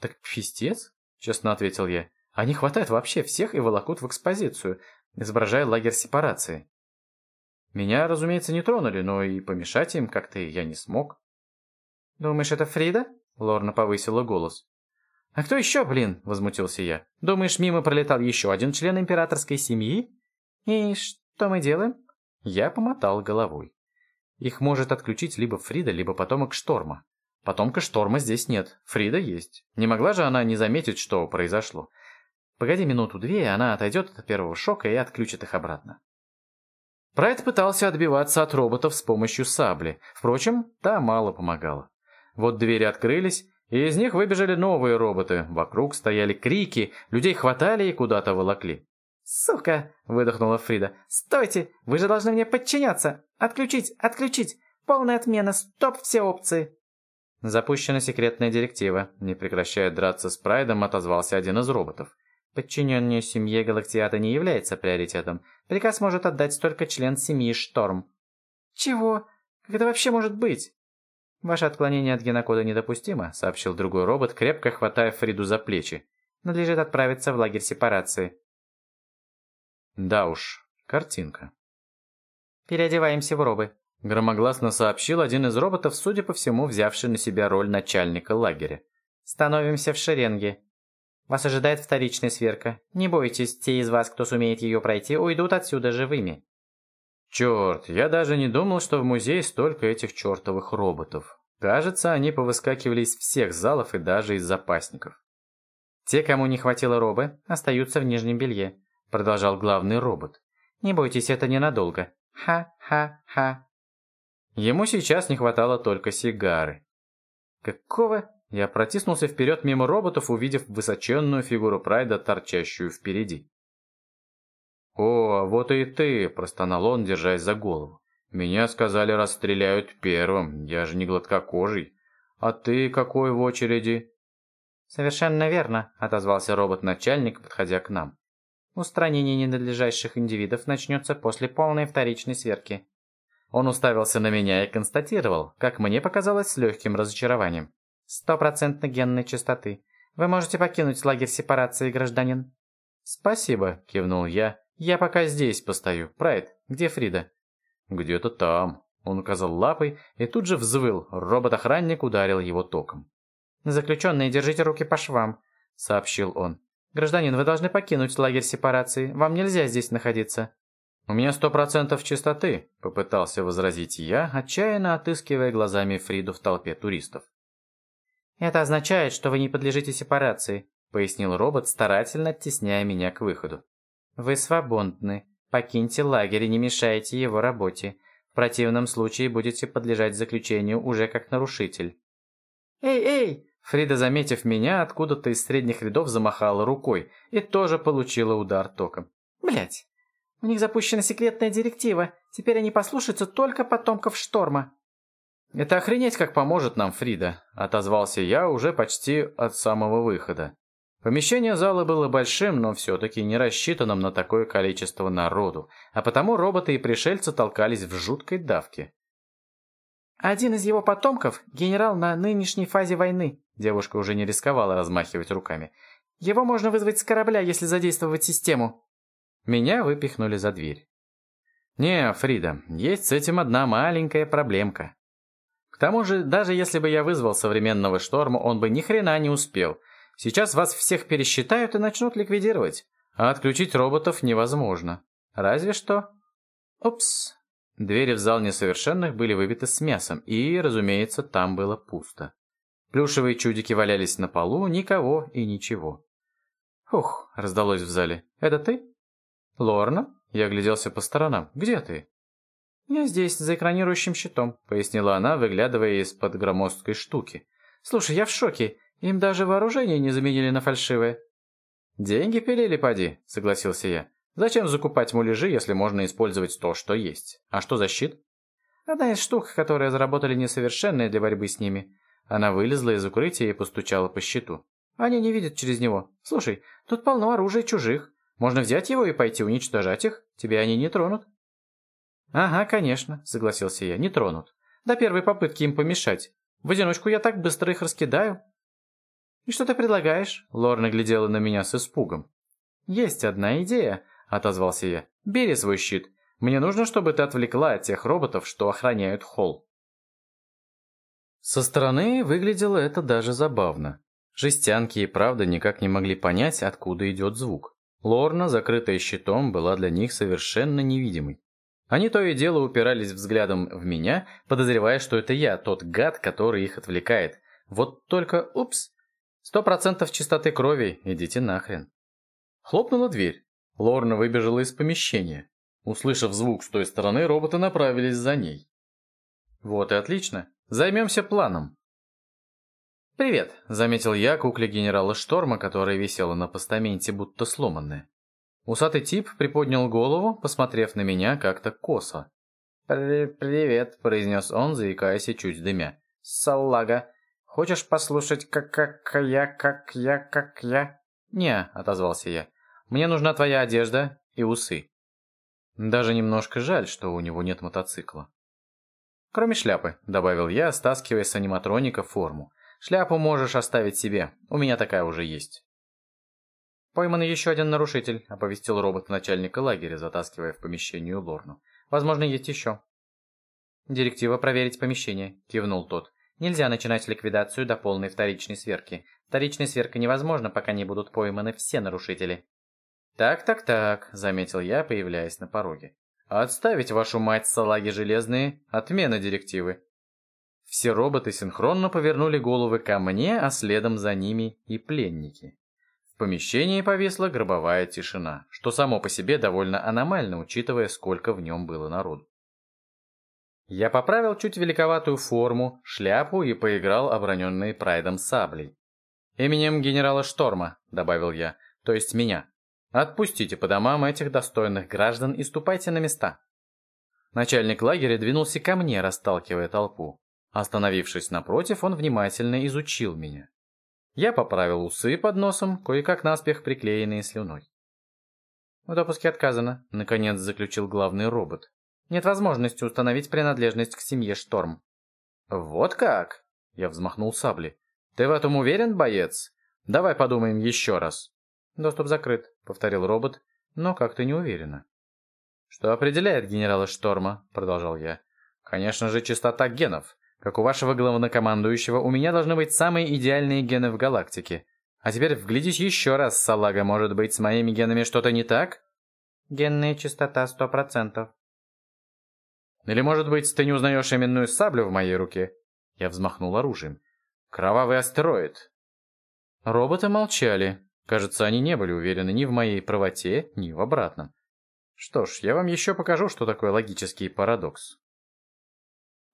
«Так пиздец?» — честно ответил я. Они хватают вообще всех и волокут в экспозицию, изображая лагерь сепарации. Меня, разумеется, не тронули, но и помешать им как-то я не смог. «Думаешь, это Фрида?» — Лорна повысила голос. «А кто еще, блин?» — возмутился я. «Думаешь, мимо пролетал еще один член императорской семьи?» «И что мы делаем?» Я помотал головой. Их может отключить либо Фрида, либо потомок Шторма. Потомка Шторма здесь нет, Фрида есть. Не могла же она не заметить, что произошло. Погоди минуту-две, она отойдет от первого шока и отключит их обратно. Прайд пытался отбиваться от роботов с помощью сабли. Впрочем, та мало помогала. Вот двери открылись, и из них выбежали новые роботы. Вокруг стояли крики, людей хватали и куда-то волокли. «Сука!» – выдохнула Фрида. «Стойте! Вы же должны мне подчиняться! Отключить! Отключить! Полная отмена! Стоп все опции!» Запущена секретная директива. Не прекращая драться с Прайдом, отозвался один из роботов. Подчинение семье Галактиата не является приоритетом. Приказ может отдать только член семьи Шторм. Чего? Как это вообще может быть? «Ваше отклонение от генокода недопустимо», — сообщил другой робот, крепко хватая Фриду за плечи. «Надлежит отправиться в лагерь сепарации». Да уж, картинка. «Переодеваемся в робы», — громогласно сообщил один из роботов, судя по всему, взявший на себя роль начальника лагеря. «Становимся в шеренге. Вас ожидает вторичная сверка. Не бойтесь, те из вас, кто сумеет ее пройти, уйдут отсюда живыми». Черт, я даже не думал, что в музее столько этих чертовых роботов. Кажется, они повыскакивали из всех залов и даже из запасников. «Те, кому не хватило робы, остаются в нижнем белье», — продолжал главный робот. «Не бойтесь, это ненадолго. Ха-ха-ха». Ему сейчас не хватало только сигары. Какого? Я протиснулся вперед мимо роботов, увидев высоченную фигуру Прайда, торчащую впереди. «О, вот и ты!» – простонал он, держась за голову. «Меня, сказали, расстреляют первым, я же не гладкокожий. А ты какой в очереди?» «Совершенно верно», – отозвался робот-начальник, подходя к нам. «Устранение ненадлежащих индивидов начнется после полной вторичной сверки». Он уставился на меня и констатировал, как мне показалось, с легким разочарованием. «Стопроцентно генной чистоты. Вы можете покинуть лагерь сепарации, гражданин». «Спасибо», – кивнул я, «Я пока здесь постою. Прайд, где Фрида?» «Где-то там». Он указал лапой и тут же взвыл. Робот-охранник ударил его током. «Заключенные, держите руки по швам», — сообщил он. «Гражданин, вы должны покинуть лагерь сепарации. Вам нельзя здесь находиться». «У меня сто процентов чистоты», — попытался возразить я, отчаянно отыскивая глазами Фриду в толпе туристов. «Это означает, что вы не подлежите сепарации», — пояснил робот, старательно оттесняя меня к выходу. Вы свободны. Покиньте лагерь и не мешайте его работе. В противном случае будете подлежать заключению уже как нарушитель. «Эй, эй!» Фрида, заметив меня, откуда-то из средних рядов замахала рукой и тоже получила удар током. Блять, у них запущена секретная директива. Теперь они послушаются только потомков шторма. «Это охренеть как поможет нам, Фрида», — отозвался я уже почти от самого выхода. Помещение зала было большим, но все-таки не рассчитанным на такое количество народу, а потому роботы и пришельцы толкались в жуткой давке. «Один из его потомков – генерал на нынешней фазе войны», девушка уже не рисковала размахивать руками. «Его можно вызвать с корабля, если задействовать систему». Меня выпихнули за дверь. «Не, Фрида, есть с этим одна маленькая проблемка. К тому же, даже если бы я вызвал современного шторма, он бы ни хрена не успел – Сейчас вас всех пересчитают и начнут ликвидировать. А отключить роботов невозможно. Разве что... Упс. Двери в зал несовершенных были выбиты с мясом, и, разумеется, там было пусто. Плюшевые чудики валялись на полу, никого и ничего. «Ух!» — раздалось в зале. «Это ты?» «Лорна?» — я огляделся по сторонам. «Где ты?» «Я здесь, за экранирующим щитом», — пояснила она, выглядывая из-под громоздкой штуки. «Слушай, я в шоке. Им даже вооружение не заменили на фальшивое. «Деньги пилили, поди», — согласился я. «Зачем закупать муляжи, если можно использовать то, что есть? А что за щит?» «Одна из штук, которые заработали несовершенные для борьбы с ними». Она вылезла из укрытия и постучала по щиту. «Они не видят через него. Слушай, тут полно оружия чужих. Можно взять его и пойти уничтожать их. Тебе они не тронут». «Ага, конечно», — согласился я, — «не тронут. До первой попытки им помешать. В одиночку я так быстро их раскидаю». «И что ты предлагаешь?» Лорна глядела на меня с испугом. «Есть одна идея», — отозвался я. «Бери свой щит. Мне нужно, чтобы ты отвлекла от тех роботов, что охраняют холл». Со стороны выглядело это даже забавно. Жестянки и правда никак не могли понять, откуда идет звук. Лорна, закрытая щитом, была для них совершенно невидимой. Они то и дело упирались взглядом в меня, подозревая, что это я, тот гад, который их отвлекает. Вот только, упс, Сто процентов чистоты крови, идите нахрен. Хлопнула дверь. Лорна выбежала из помещения. Услышав звук с той стороны, роботы направились за ней. Вот и отлично. Займемся планом. «Привет», — заметил я кукле генерала Шторма, которая висела на постаменте, будто сломанная. Усатый тип приподнял голову, посмотрев на меня как-то косо. При «Привет», — произнес он, заикаясь и чуть дымя. «Салага, Хочешь послушать, как, как я, как я, как я?» «Не», — отозвался я. «Мне нужна твоя одежда и усы». Даже немножко жаль, что у него нет мотоцикла. Кроме шляпы, добавил я, стаскивая с аниматроника форму. Шляпу можешь оставить себе, у меня такая уже есть. «Пойман еще один нарушитель», — оповестил робот начальника лагеря, затаскивая в помещение Лорну. «Возможно, есть еще». «Директива проверить помещение», — кивнул тот. «Нельзя начинать ликвидацию до полной вторичной сверки. Вторичная сверка невозможна, пока не будут пойманы все нарушители». «Так-так-так», — заметил я, появляясь на пороге. «Отставить вашу мать, салаги железные! Отмена директивы!» Все роботы синхронно повернули головы ко мне, а следом за ними и пленники. В помещении повисла гробовая тишина, что само по себе довольно аномально, учитывая, сколько в нем было народу. Я поправил чуть великоватую форму, шляпу и поиграл оброненной прайдом саблей. «Именем генерала Шторма», — добавил я, — «то есть меня. Отпустите по домам этих достойных граждан и ступайте на места». Начальник лагеря двинулся ко мне, расталкивая толпу. Остановившись напротив, он внимательно изучил меня. Я поправил усы под носом, кое-как наспех приклеенные слюной. «В допуске отказано», — наконец заключил главный робот. «Нет возможности установить принадлежность к семье Шторм». «Вот как?» — я взмахнул саблей. «Ты в этом уверен, боец? Давай подумаем еще раз». «Доступ закрыт», — повторил робот, но как-то не уверенно. «Что определяет генерала Шторма?» — продолжал я. «Конечно же, чистота генов. Как у вашего главнокомандующего, у меня должны быть самые идеальные гены в галактике. А теперь вглядись еще раз, салага, может быть, с моими генами что-то не так? Генная чистота сто процентов. Или, может быть, ты не узнаешь именную саблю в моей руке? Я взмахнул оружием. Кровавый астероид. Роботы молчали. Кажется, они не были уверены ни в моей правоте, ни в обратном. Что ж, я вам еще покажу, что такое логический парадокс.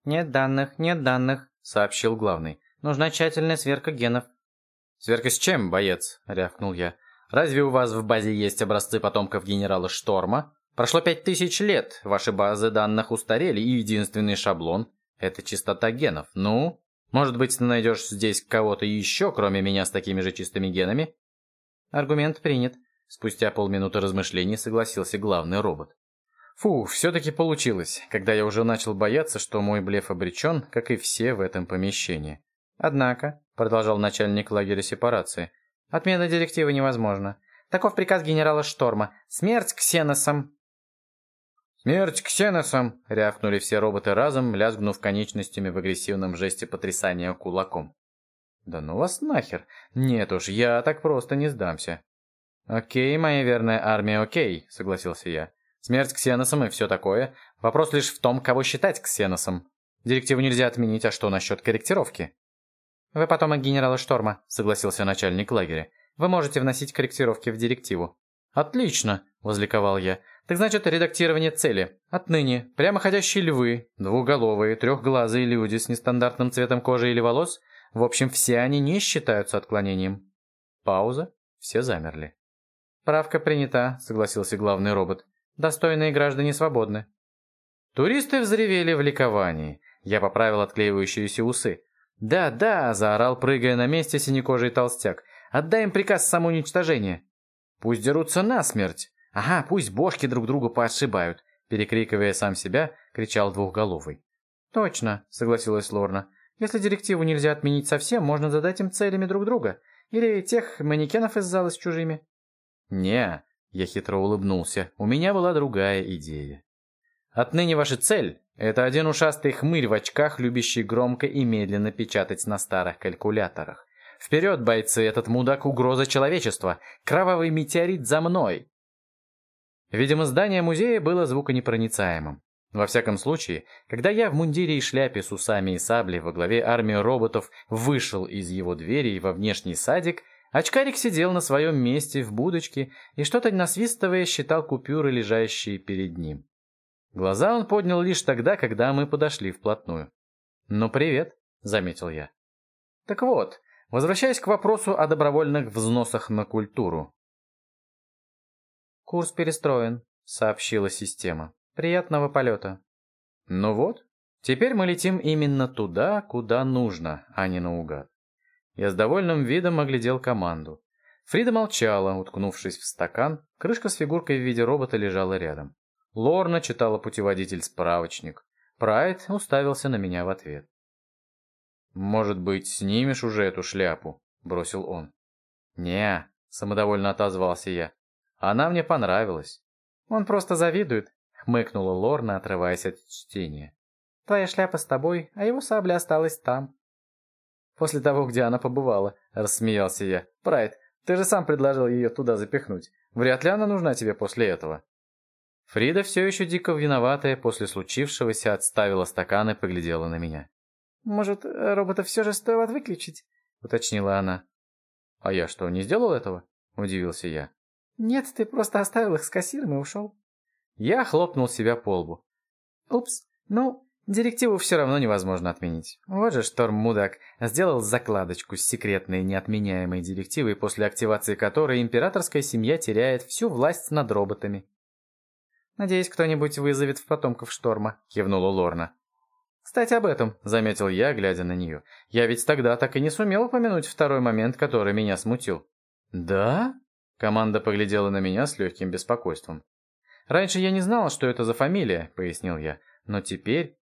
«Нет данных, нет данных», — сообщил главный. «Нужна тщательная сверка генов». «Сверка с чем, боец?» — рявкнул я. «Разве у вас в базе есть образцы потомков генерала Шторма? Прошло пять тысяч лет, ваши базы данных устарели, и единственный шаблон — это чистота генов. Ну, может быть, ты найдешь здесь кого-то еще, кроме меня, с такими же чистыми генами?» Аргумент принят. Спустя полминуты размышлений согласился главный робот. Фу, все-таки получилось, когда я уже начал бояться, что мой блеф обречен, как и все в этом помещении. Однако, продолжал начальник лагеря сепарации, отмена директивы невозможна. Таков приказ генерала Шторма. Смерть ксеносам! «Смерть ксеносам!» — рявкнули все роботы разом, лязгнув конечностями в агрессивном жесте потрясания кулаком. «Да ну вас нахер! Нет уж, я так просто не сдамся!» «Окей, моя верная армия, окей», — согласился я. Смерть ксеносом и все такое. Вопрос лишь в том, кого считать ксеносом. Директиву нельзя отменить, а что насчет корректировки? «Вы потомок генерала Шторма», — согласился начальник лагеря. «Вы можете вносить корректировки в директиву». «Отлично!» — возликовал я. «Так значит, редактирование цели. Отныне прямоходящие львы, двуголовые, трехглазые люди с нестандартным цветом кожи или волос, в общем, все они не считаются отклонением». Пауза. Все замерли. «Правка принята», — согласился главный робот. Достойные граждане свободны. Туристы взревели в ликовании. Я поправил отклеивающиеся усы. «Да, да!» – заорал, прыгая на месте синекожий толстяк. «Отдай им приказ самоуничтожения!» «Пусть дерутся насмерть!» «Ага, пусть бошки друг другу поотшибают!» Перекрикивая сам себя, кричал двухголовый. «Точно!» – согласилась Лорна. «Если директиву нельзя отменить совсем, можно задать им целями друг друга. Или тех манекенов из зала с чужими». «Не, я хитро улыбнулся. У меня была другая идея. Отныне ваша цель – это один ушастый хмырь в очках, любящий громко и медленно печатать на старых калькуляторах. Вперед, бойцы, этот мудак – угроза человечества. Кровавый метеорит за мной. Видимо, здание музея было звуконепроницаемым. Во всяком случае, когда я в мундире и шляпе с усами и саблей во главе армии роботов вышел из его двери во внешний садик, Очкарик сидел на своем месте в будочке и что-то насвистывая считал купюры, лежащие перед ним. Глаза он поднял лишь тогда, когда мы подошли вплотную. «Ну, привет», — заметил я. «Так вот, возвращаясь к вопросу о добровольных взносах на культуру». «Курс перестроен», — сообщила система. «Приятного полета». «Ну вот, теперь мы летим именно туда, куда нужно, а не наугад». Я с довольным видом оглядел команду. Фрида молчала, уткнувшись в стакан, крышка с фигуркой в виде робота лежала рядом. Лорна читала путеводитель-справочник. Прайд уставился на меня в ответ. «Может быть, снимешь уже эту шляпу?» — бросил он. «Не», — самодовольно отозвался я. «Она мне понравилась». «Он просто завидует», — хмыкнула Лорна, отрываясь от чтения. «Твоя шляпа с тобой, а его сабля осталась там». «После того, где она побывала», — рассмеялся я. «Прайд, ты же сам предложил ее туда запихнуть. Вряд ли она нужна тебе после этого». Фрида, все еще дико виноватая, после случившегося отставила стакан и поглядела на меня. «Может, робота все же стоило выключить?» — уточнила она. «А я что, не сделал этого?» — удивился я. «Нет, ты просто оставил их с кассиром и ушел». Я хлопнул себя по лбу. «Упс, ну, директиву все равно невозможно отменить. Вот же Шторм-мудак сделал закладочку с секретной неотменяемой директивой, после активации которой императорская семья теряет всю власть над роботами». «Надеюсь, кто-нибудь вызовет в потомков шторма», — кивнула Лорна. «Кстати, об этом», — заметил я, глядя на нее. «Я ведь тогда так и не сумел упомянуть второй момент, который меня смутил». «Да?» — команда поглядела на меня с легким беспокойством. «Раньше я не знала, что это за фамилия», — пояснил я. «Но теперь...»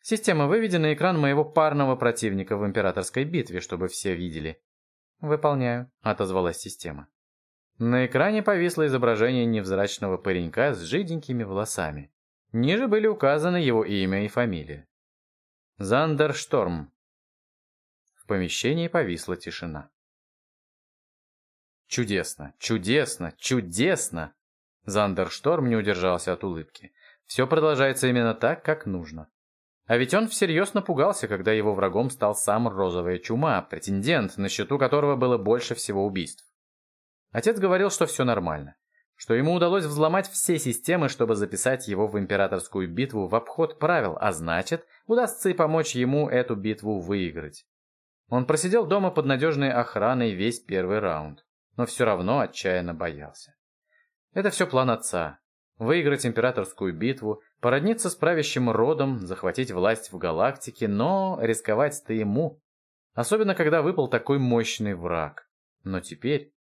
«Система, выведи на экран моего парного противника в императорской битве, чтобы все видели». «Выполняю», — отозвалась система. На экране повисло изображение невзрачного паренька с жиденькими волосами. Ниже были указаны его имя и фамилия. Зандер Шторм. В помещении повисла тишина. Чудесно, чудесно, чудесно! Зандер Шторм не удержался от улыбки. Все продолжается именно так, как нужно. А ведь он всерьез напугался, когда его врагом стал сам розовая чума, претендент, на счету которого было больше всего убийств. Отец говорил, что все нормально, что ему удалось взломать все системы, чтобы записать его в императорскую битву в обход правил, а значит, удастся и помочь ему эту битву выиграть. Он просидел дома под надежной охраной весь первый раунд, но все равно отчаянно боялся. Это все план отца. Выиграть императорскую битву, породниться с правящим родом, захватить власть в галактике, но рисковать-то ему. Особенно, когда выпал такой мощный враг. Но теперь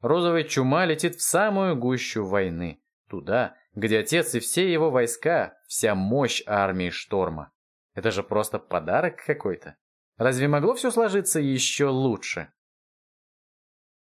Розовая чума летит в самую гущу войны. Туда, где отец и все его войска, вся мощь армии Шторма. Это же просто подарок какой-то. Разве могло все сложиться еще лучше?